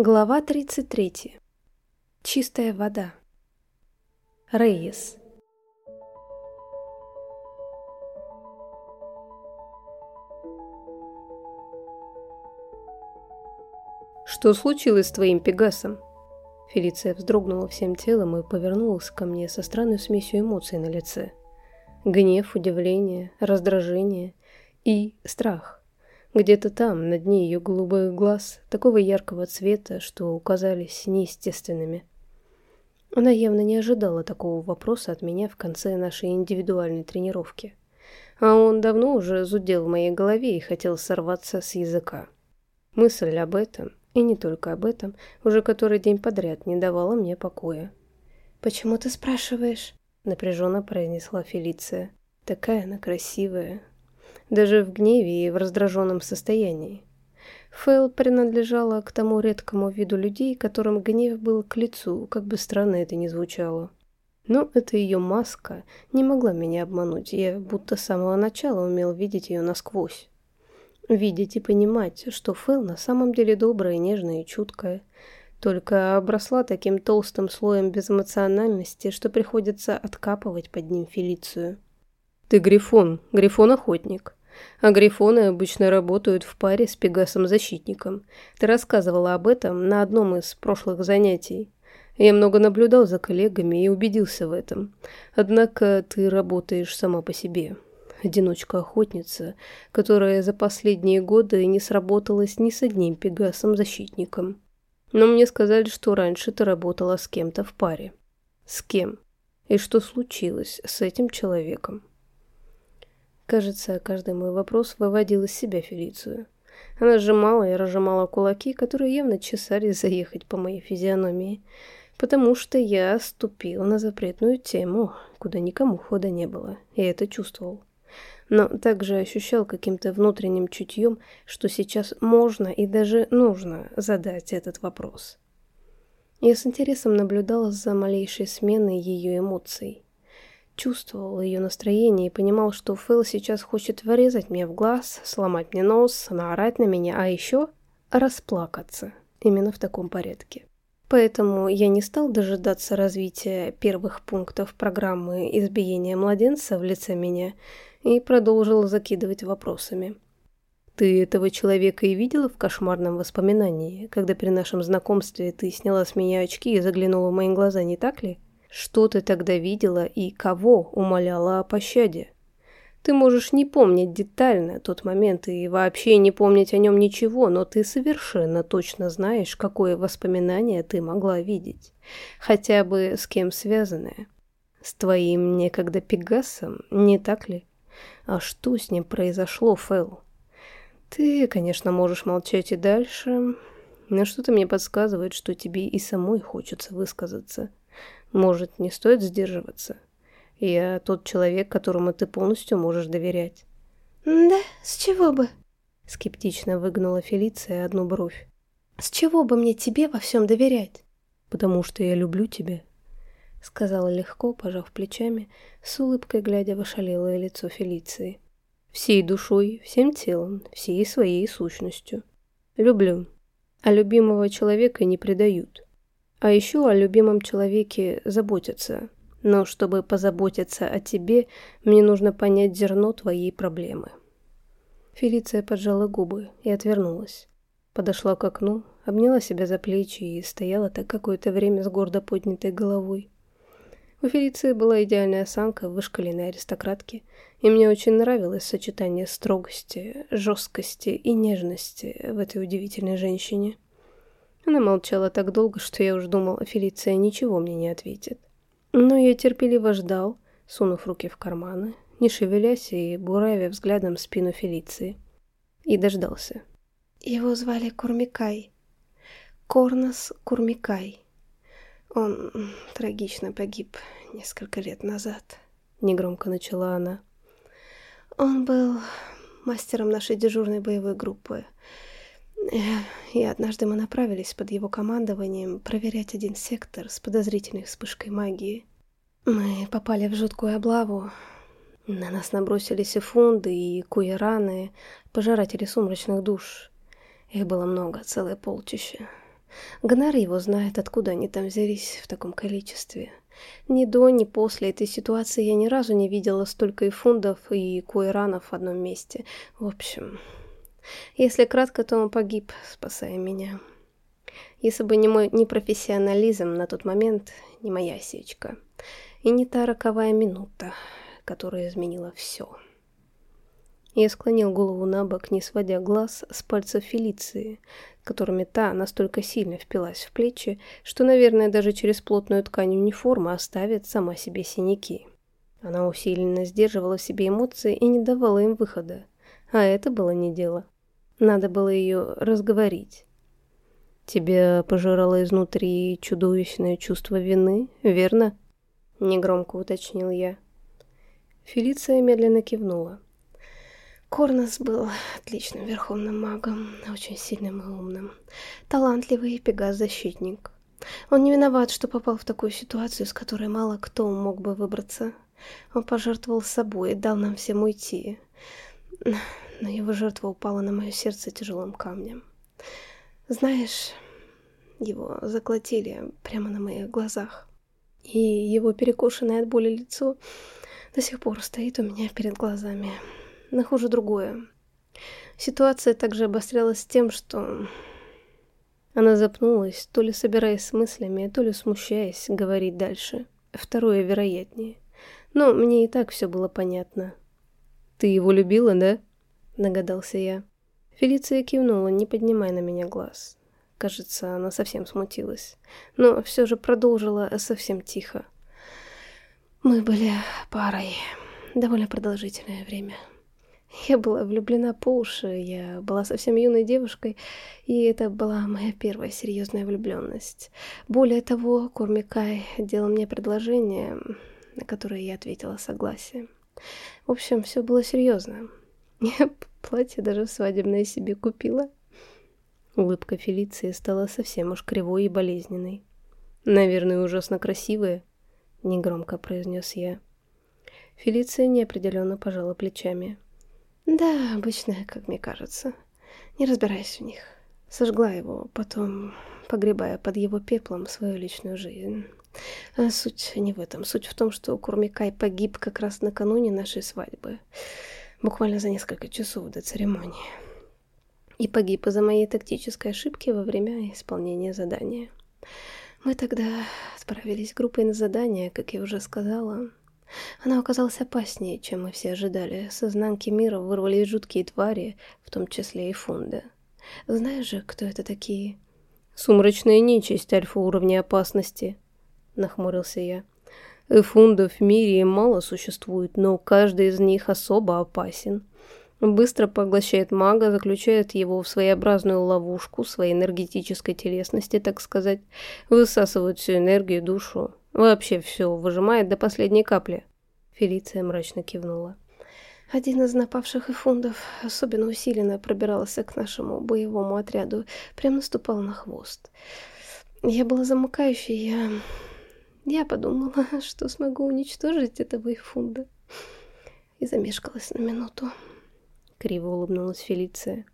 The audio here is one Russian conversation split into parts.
Глава 33. Чистая вода. Рейес. «Что случилось с твоим Пегасом?» Фелиция вздрогнула всем телом и повернулась ко мне со странной смесью эмоций на лице. Гнев, удивление, раздражение и страх. Где-то там, на дне ее голубых глаз, такого яркого цвета, что указались неестественными. Она явно не ожидала такого вопроса от меня в конце нашей индивидуальной тренировки. А он давно уже зудел в моей голове и хотел сорваться с языка. Мысль об этом, и не только об этом, уже который день подряд не давала мне покоя. «Почему ты спрашиваешь?» — напряженно произнесла Фелиция. «Такая она красивая, даже в гневе и в раздраженном состоянии. Фэл принадлежала к тому редкому виду людей, которым гнев был к лицу, как бы странно это ни звучало. Но эта ее маска не могла меня обмануть, я будто с самого начала умел видеть ее насквозь. Видеть и понимать, что Фэл на самом деле добрая, нежная и чуткая, только обросла таким толстым слоем безэмоциональности, что приходится откапывать под ним Фелицию. «Ты Грифон, Грифон-охотник», а грифоны обычно работают в паре с Пегасом-защитником. Ты рассказывала об этом на одном из прошлых занятий. Я много наблюдал за коллегами и убедился в этом. Однако ты работаешь сама по себе. Одиночка-охотница, которая за последние годы не сработалась ни с одним Пегасом-защитником. Но мне сказали, что раньше ты работала с кем-то в паре. С кем? И что случилось с этим человеком? Кажется, каждый мой вопрос выводил из себя Фелицию. Она сжимала и разжимала кулаки, которые явно чесались заехать по моей физиономии, потому что я ступил на запретную тему, куда никому хода не было, и это чувствовал. Но также ощущал каким-то внутренним чутьем, что сейчас можно и даже нужно задать этот вопрос. Я с интересом наблюдала за малейшей сменой ее эмоций чувствовал ее настроение и понимал, что Фэл сейчас хочет вырезать мне в глаз, сломать мне нос, наорать на меня, а еще расплакаться. Именно в таком порядке. Поэтому я не стал дожидаться развития первых пунктов программы избиения младенца в лице меня и продолжил закидывать вопросами. «Ты этого человека и видела в кошмарном воспоминании, когда при нашем знакомстве ты сняла с меня очки и заглянула в мои глаза, не так ли?» Что ты тогда видела и кого умоляла о пощаде? Ты можешь не помнить детально тот момент и вообще не помнить о нем ничего, но ты совершенно точно знаешь, какое воспоминание ты могла видеть. Хотя бы с кем связанное. С твоим некогда Пегасом, не так ли? А что с ним произошло, Фэл? Ты, конечно, можешь молчать и дальше, но что-то мне подсказывает, что тебе и самой хочется высказаться. Может, не стоит сдерживаться? Я тот человек, которому ты полностью можешь доверять. Да, с чего бы? Скептично выгнула Фелиция одну бровь. С чего бы мне тебе во всем доверять? Потому что я люблю тебя. Сказала легко, пожав плечами, с улыбкой глядя в ошалелое лицо Фелиции. Всей душой, всем телом, всей своей сущностью. Люблю. А любимого человека не предают. А еще о любимом человеке заботятся. Но чтобы позаботиться о тебе, мне нужно понять зерно твоей проблемы. Фелиция поджала губы и отвернулась. Подошла к окну, обняла себя за плечи и стояла так какое-то время с гордо поднятой головой. У Фелиции была идеальная осанка вышкаленной аристократки, и мне очень нравилось сочетание строгости, жесткости и нежности в этой удивительной женщине. Она молчала так долго, что я уж думал, Фелиция ничего мне не ответит. Но я терпеливо ждал, сунув руки в карманы, не шевелясь и буравя взглядом спину Фелиции. И дождался. Его звали Курмикай. Корнос Курмикай. Он трагично погиб несколько лет назад. Негромко начала она. Он был мастером нашей дежурной боевой группы. И однажды мы направились под его командованием проверять один сектор с подозрительной вспышкой магии. Мы попали в жуткую облаву. На нас набросились и фунды, и куераны, пожиратели сумрачных душ. Их было много, целое полчище. Гнар его знает, откуда они там взялись в таком количестве. Ни до, ни после этой ситуации я ни разу не видела столько и фундов, и куэранов в одном месте. В общем, если кратко, то он погиб, спасая меня. Если бы не мой непрофессионализм на тот момент, не моя осечка. И не та роковая минута, которая изменила все. Я склонил голову на бок, не сводя глаз с пальцев Фелиции, которыми та настолько сильно впилась в плечи, что, наверное, даже через плотную ткань униформы оставит сама себе синяки. Она усиленно сдерживала в себе эмоции и не давала им выхода. А это было не дело. Надо было ее разговорить. «Тебя пожирало изнутри чудовищное чувство вины, верно?» Негромко уточнил я. Фелиция медленно кивнула. Корнос был отличным верховным магом, очень сильным и умным. Талантливый пегас-защитник. Он не виноват, что попал в такую ситуацию, с которой мало кто мог бы выбраться. Он пожертвовал собой и дал нам всем уйти. Но его жертва упала на мое сердце тяжелым камнем. Знаешь, его заколотили прямо на моих глазах. И его перекошенное от боли лицо до сих пор стоит у меня перед глазами но хуже другое. Ситуация также обострялась тем, что... Она запнулась, то ли собираясь с мыслями, то ли смущаясь говорить дальше. Второе вероятнее. Но мне и так все было понятно. «Ты его любила, да?» – догадался я. Фелиция кивнула, не поднимая на меня глаз. Кажется, она совсем смутилась. Но все же продолжила совсем тихо. «Мы были парой довольно продолжительное время». Я была влюблена по уши, я была совсем юной девушкой, и это была моя первая серьезная влюбленность. Более того, Курмикай делал мне предложение, на которое я ответила согласием. В общем, все было серьезно. Я платье даже свадебное себе купила. Улыбка Фелиции стала совсем уж кривой и болезненной. «Наверное, ужасно красивая», — негромко произнес я. Фелиция неопределенно пожала плечами. Да, обычная, как мне кажется. Не разбираясь в них. Сожгла его, потом погребая под его пеплом свою личную жизнь. А суть не в этом. Суть в том, что Курмикай погиб как раз накануне нашей свадьбы. Буквально за несколько часов до церемонии. И погиб из-за моей тактической ошибки во время исполнения задания. Мы тогда отправились группой на задание, как я уже сказала. Она оказалась опаснее, чем мы все ожидали. С изнанки мира вырвались жуткие твари, в том числе и фунды. Знаешь же, кто это такие? Сумрачная нечисть альфа уровня опасности, нахмурился я. Эфундов в мире мало существует, но каждый из них особо опасен. Быстро поглощает мага, заключает его в своеобразную ловушку своей энергетической телесности, так сказать, высасывает всю энергию, душу, Вообще все выжимает до последней капли. Фелиция мрачно кивнула. Один из напавших эфундов особенно усиленно пробирался к нашему боевому отряду, прям наступал на хвост. Я была замыкающей, я... Я подумала, что смогу уничтожить этого эфунда. И замешкалась на минуту. Криво улыбнулась Фелиция.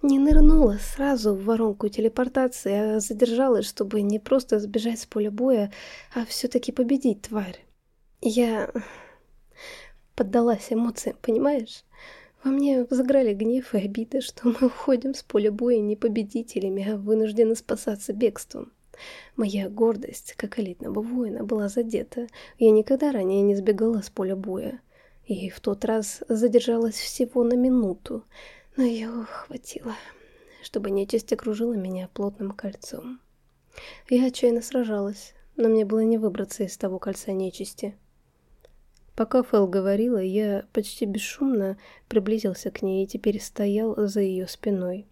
Не нырнула сразу в воронку телепортации, а задержалась, чтобы не просто сбежать с поля боя, а все-таки победить тварь. Я поддалась эмоциям, понимаешь? Во мне взыграли гнев и обида, что мы уходим с поля боя не победителями, а вынуждены спасаться бегством. Моя гордость, как элитного воина, была задета. Я никогда ранее не сбегала с поля боя. И в тот раз задержалась всего на минуту — но ее хватило, чтобы нечисть окружила меня плотным кольцом. Я отчаянно сражалась, но мне было не выбраться из того кольца нечисти. Пока Фэл говорила, я почти бесшумно приблизился к ней и теперь стоял за ее спиной.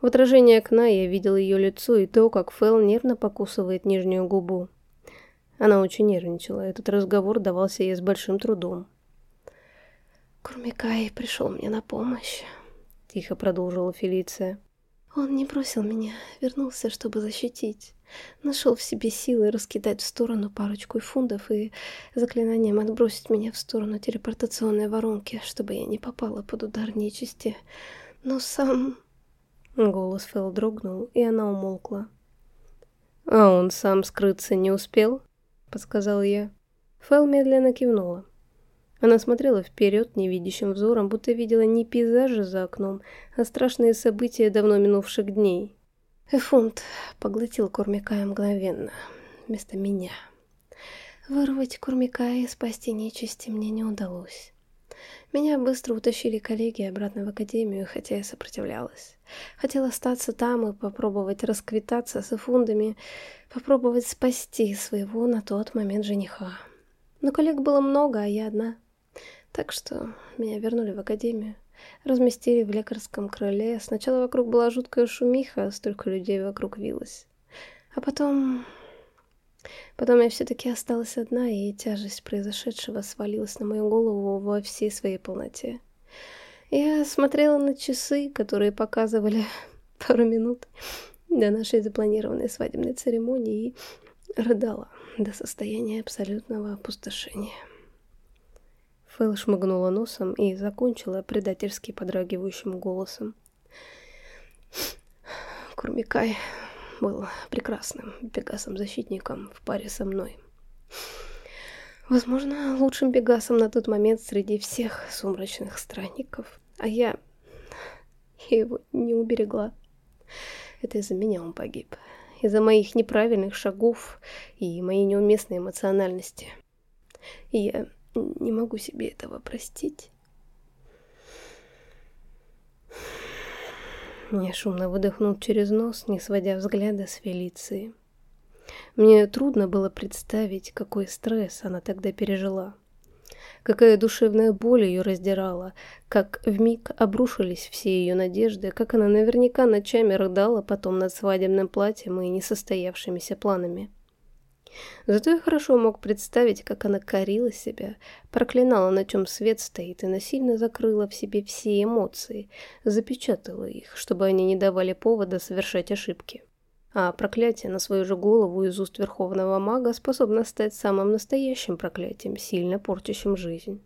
В отражении окна я видел ее лицо и то, как Фэл нервно покусывает нижнюю губу. Она очень нервничала, этот разговор давался ей с большим трудом. Курмикай пришел мне на помощь тихо продолжила Фелиция. Он не бросил меня, вернулся, чтобы защитить. Нашел в себе силы раскидать в сторону парочку фундов и заклинанием отбросить меня в сторону телепортационной воронки, чтобы я не попала под удар нечисти. Но сам... Голос Фэл дрогнул, и она умолкла. «А он сам скрыться не успел?» — подсказал я. Фэл медленно кивнула. Она смотрела вперед невидящим взором, будто видела не пейзажи за окном, а страшные события давно минувших дней. Эфунт поглотил Курмикая мгновенно, вместо меня. Вырвать Курмикая и спасти нечисти мне не удалось. Меня быстро утащили коллеги обратно в академию, хотя я сопротивлялась. Хотела остаться там и попробовать расквитаться с эфундами, попробовать спасти своего на тот момент жениха. Но коллег было много, а я одна. Так что меня вернули в академию. Разместили в лекарском крыле. Сначала вокруг была жуткая шумиха, столько людей вокруг вилось. А потом Потом я все-таки осталась одна, и тяжесть произошедшего свалилась на мою голову во всей своей полноте. Я смотрела на часы, которые показывали пару минут до нашей запланированной свадебной церемонии, и рыдала до состояния абсолютного опустошения. Фэл шмыгнула носом и закончила предательски подрагивающим голосом. Курмикай был прекрасным Пегасом-защитником в паре со мной. Возможно, лучшим Пегасом на тот момент среди всех сумрачных странников. А я... я его не уберегла. Это из-за меня он погиб. Из-за моих неправильных шагов и моей неуместной эмоциональности. И я не могу себе этого простить. Мне шумно выдохнул через нос, не сводя взгляда с Фелиции. Мне трудно было представить, какой стресс она тогда пережила. Какая душевная боль ее раздирала, как вмиг обрушились все ее надежды, как она наверняка ночами рыдала потом над свадебным платьем и несостоявшимися планами. Зато я хорошо мог представить, как она корила себя, проклинала, на чем свет стоит, и насильно закрыла в себе все эмоции, запечатала их, чтобы они не давали повода совершать ошибки. А проклятие на свою же голову из уст верховного мага способно стать самым настоящим проклятием, сильно портящим жизнь.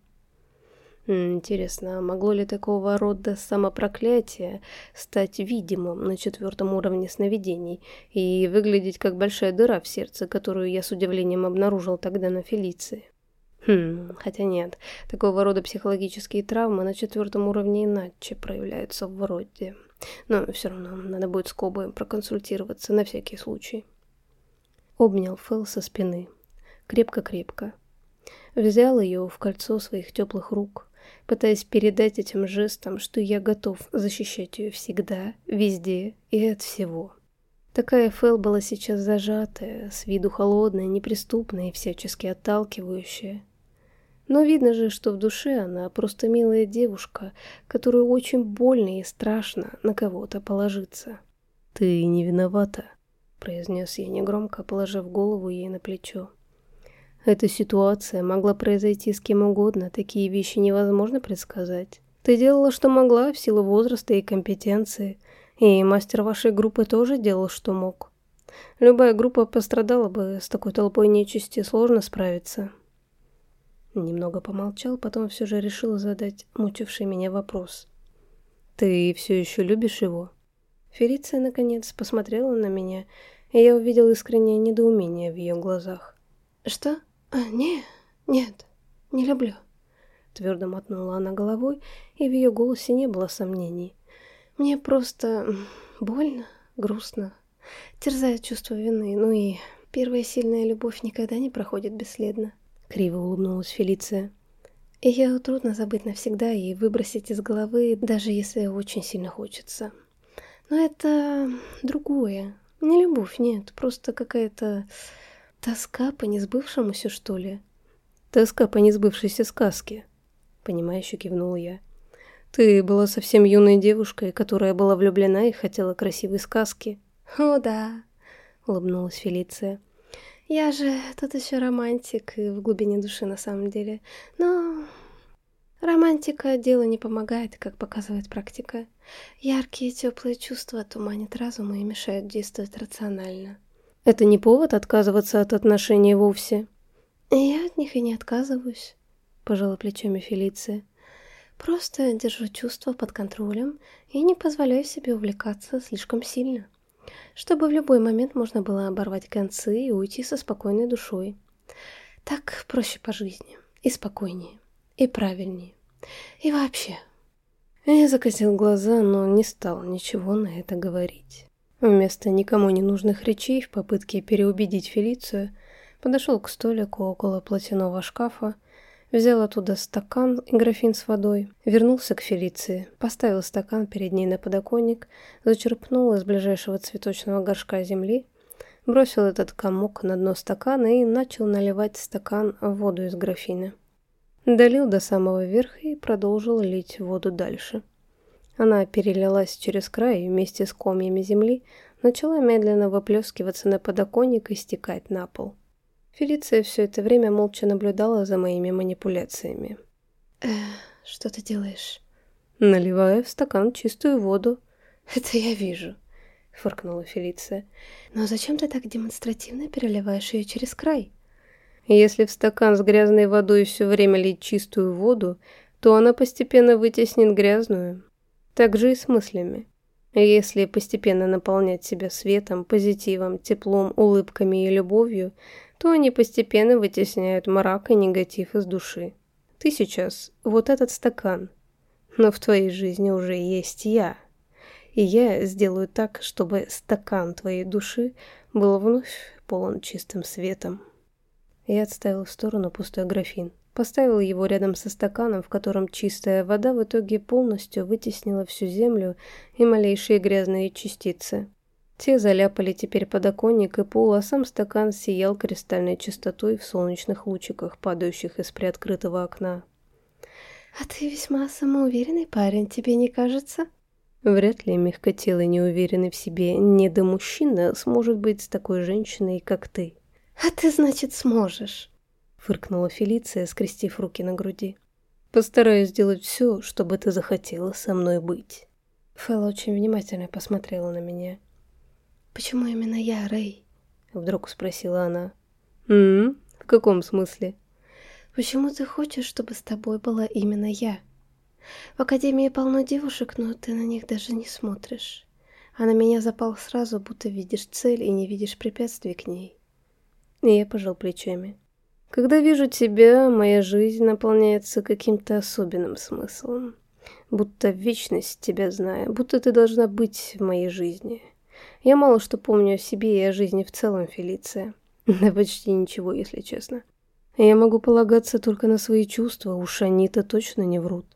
Интересно, а могло ли такого рода самопроклятие стать видимым на четвертом уровне сновидений и выглядеть как большая дыра в сердце, которую я с удивлением обнаружил тогда на Фелиции? Хм, хотя нет, такого рода психологические травмы на четвертом уровне иначе проявляются в роде. Но все равно надо будет с Кобой проконсультироваться на всякий случай. Обнял Фэл со спины. Крепко-крепко. Взял ее в кольцо своих теплых рук пытаясь передать этим жестом, что я готов защищать ее всегда, везде и от всего. Такая Фэл была сейчас зажатая, с виду холодная, неприступная и всячески отталкивающая. Но видно же, что в душе она просто милая девушка, которую очень больно и страшно на кого-то положиться. «Ты не виновата», — произнес я негромко, положив голову ей на плечо. Эта ситуация могла произойти с кем угодно, такие вещи невозможно предсказать. Ты делала, что могла, в силу возраста и компетенции. И мастер вашей группы тоже делал, что мог. Любая группа пострадала бы, с такой толпой нечисти сложно справиться. Немного помолчал, потом все же решил задать мучивший меня вопрос. «Ты все еще любишь его?» Фелиция, наконец, посмотрела на меня, и я увидел искреннее недоумение в ее глазах. «Что?» «А, не, нет, не люблю», — твердо мотнула она головой, и в ее голосе не было сомнений. «Мне просто больно, грустно, терзает чувство вины, ну и первая сильная любовь никогда не проходит бесследно», — криво улыбнулась Фелиция. «Ее трудно забыть навсегда и выбросить из головы, даже если очень сильно хочется. Но это другое. Не любовь, нет, просто какая-то Тоска по несбывшемуся, что ли? Тоска по несбывшейся сказке. Понимающе кивнул я. Ты была совсем юной девушкой, которая была влюблена и хотела красивой сказки. О, да, улыбнулась Фелиция. Я же тут еще романтик и в глубине души на самом деле. Но романтика делу не помогает, как показывает практика. Яркие теплые чувства туманят разум и мешают действовать рационально. Это не повод отказываться от отношений вовсе. Я от них и не отказываюсь, пожала плечами Фелиция. Просто держу чувства под контролем и не позволяю себе увлекаться слишком сильно, чтобы в любой момент можно было оборвать концы и уйти со спокойной душой. Так проще по жизни, и спокойнее, и правильнее, и вообще. Я закатил глаза, но не стал ничего на это говорить. Вместо никому не нужных речей в попытке переубедить Фелицию, подошел к столику около платяного шкафа Взял оттуда стакан и графин с водой, вернулся к Фелиции, поставил стакан перед ней на подоконник, зачерпнул из ближайшего цветочного горшка земли, бросил этот комок на дно стакана и начал наливать стакан воду из графина. Долил до самого верха и продолжил лить воду дальше. Она перелилась через край вместе с комьями земли начала медленно выплескиваться на подоконник и стекать на пол. Фелиция все это время молча наблюдала за моими манипуляциями. «Э, что ты делаешь?» «Наливаю в стакан чистую воду». «Это я вижу», — фыркнула Фелиция. «Но зачем ты так демонстративно переливаешь ее через край?» «Если в стакан с грязной водой все время лить чистую воду, то она постепенно вытеснит грязную. Так же и с мыслями. Если постепенно наполнять себя светом, позитивом, теплом, улыбками и любовью, то они постепенно вытесняют мрак и негатив из души. Ты сейчас вот этот стакан, но в твоей жизни уже есть я. И я сделаю так, чтобы стакан твоей души был вновь полон чистым светом. Я отставил в сторону пустой графин. Поставил его рядом со стаканом, в котором чистая вода в итоге полностью вытеснила всю землю и малейшие грязные частицы. Те заляпали теперь подоконник и пол, а сам стакан сиял кристальной чистотой в солнечных лучиках, падающих из приоткрытого окна. «А ты весьма самоуверенный парень, тебе не кажется?» Вряд ли мягкотелый, неуверенный в себе недомужчина сможет быть с такой женщиной, как ты. «А ты, значит, сможешь?» Фыркнула Фелиция, скрестив руки на груди. «Постараюсь сделать все, чтобы ты захотела со мной быть». Фэл очень внимательно посмотрела на меня. «Почему именно я, Рэй?» — вдруг спросила она. «М-м, в каком смысле?» «Почему ты хочешь, чтобы с тобой была именно я? В Академии полно девушек, но ты на них даже не смотришь. А на меня запал сразу, будто видишь цель и не видишь препятствий к ней». И я пожал плечами. «Когда вижу тебя, моя жизнь наполняется каким-то особенным смыслом. Будто вечность тебя знаю, будто ты должна быть в моей жизни». Я мало что помню о себе и о жизни в целом, Фелиция. Да почти ничего, если честно. Я могу полагаться только на свои чувства, уж они-то точно не врут.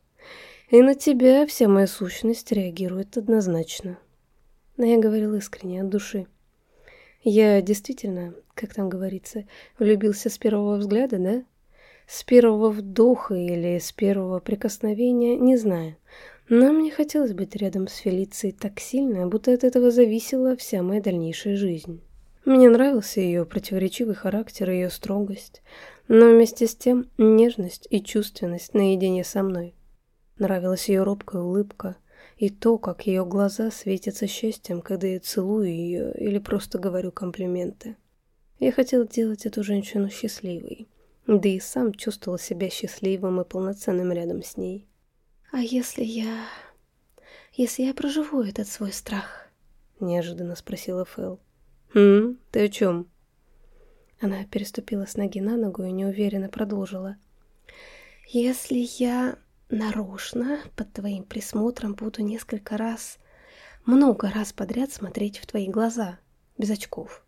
И на тебя вся моя сущность реагирует однозначно. Но я говорил искренне, от души. Я действительно, как там говорится, влюбился с первого взгляда, да? С первого вдоха или с первого прикосновения, не знаю. Но мне хотелось быть рядом с Фелицией так сильно, будто от этого зависела вся моя дальнейшая жизнь. Мне нравился ее противоречивый характер и ее строгость, но вместе с тем нежность и чувственность наедине со мной. Нравилась ее робкая улыбка и то, как ее глаза светятся счастьем, когда я целую ее или просто говорю комплименты. Я хотел делать эту женщину счастливой, да и сам чувствовал себя счастливым и полноценным рядом с ней. «А если я... если я проживу этот свой страх?» — неожиданно спросила Фэл. «Хм, ты о чем?» Она переступила с ноги на ногу и неуверенно продолжила. «Если я нарочно под твоим присмотром буду несколько раз, много раз подряд смотреть в твои глаза, без очков.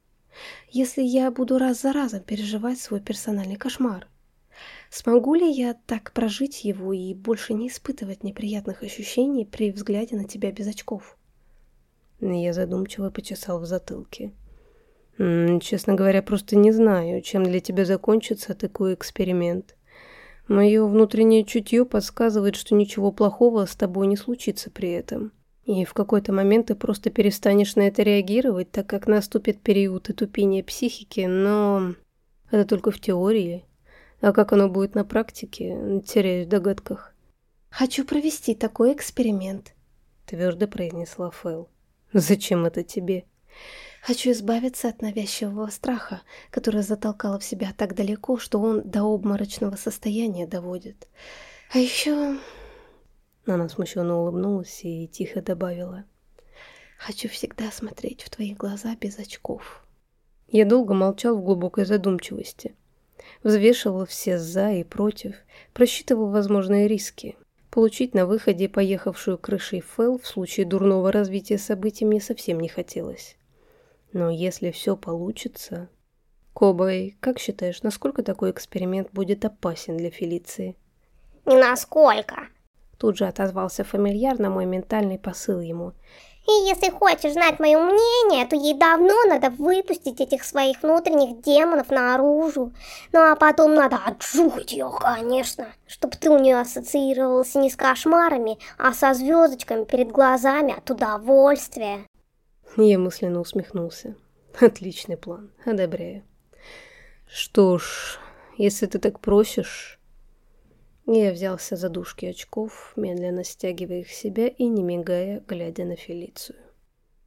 Если я буду раз за разом переживать свой персональный кошмар, Смогу ли я так прожить его и больше не испытывать неприятных ощущений при взгляде на тебя без очков? Я задумчиво почесал в затылке. Честно говоря, просто не знаю, чем для тебя закончится такой эксперимент. Мое внутреннее чутье подсказывает, что ничего плохого с тобой не случится при этом. И в какой-то момент ты просто перестанешь на это реагировать, так как наступит период отупения психики, но это только в теории. А как оно будет на практике, теряюсь в догадках. «Хочу провести такой эксперимент», — твердо произнесла Фэл. «Зачем это тебе?» «Хочу избавиться от навязчивого страха, который затолкало в себя так далеко, что он до обморочного состояния доводит. А еще Она смущенно улыбнулась и тихо добавила. «Хочу всегда смотреть в твои глаза без очков». Я долго молчал в глубокой задумчивости. Взвешивал все «за» и «против», просчитывал возможные риски. Получить на выходе поехавшую крышей Фэл в случае дурного развития событий мне совсем не хотелось. Но если все получится... Кобай, как считаешь, насколько такой эксперимент будет опасен для Фелиции? «Не насколько», Тут же отозвался фамильяр на мой ментальный посыл ему. И если хочешь знать мое мнение, то ей давно надо выпустить этих своих внутренних демонов наружу. Ну а потом надо отжухать ее, конечно, чтобы ты у нее ассоциировался не с кошмарами, а со звездочками перед глазами от удовольствия. Я мысленно усмехнулся. Отличный план, одобряю. Что ж, если ты так просишь... Я взялся за дужки очков, медленно стягивая их себя и, не мигая, глядя на Фелицию.